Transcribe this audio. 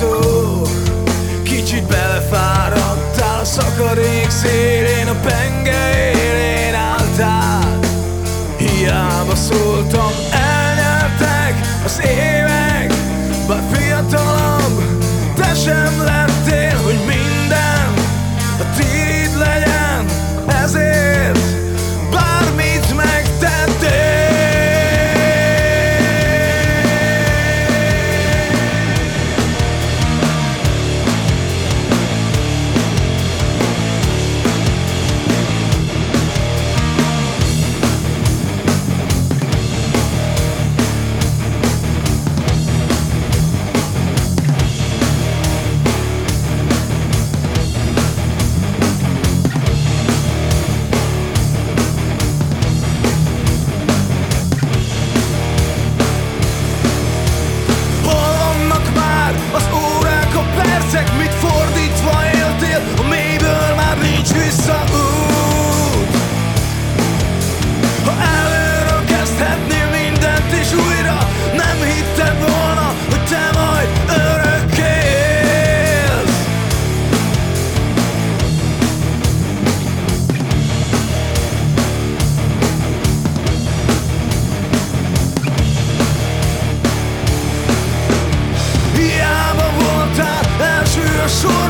szó. Kicsit belefáradtál a szakadék szélén A penge élén álltál. Hiába szóltam, elnyertek az évek Nézek, mit fordítva éltél? A mélyből már nincs vissza. sure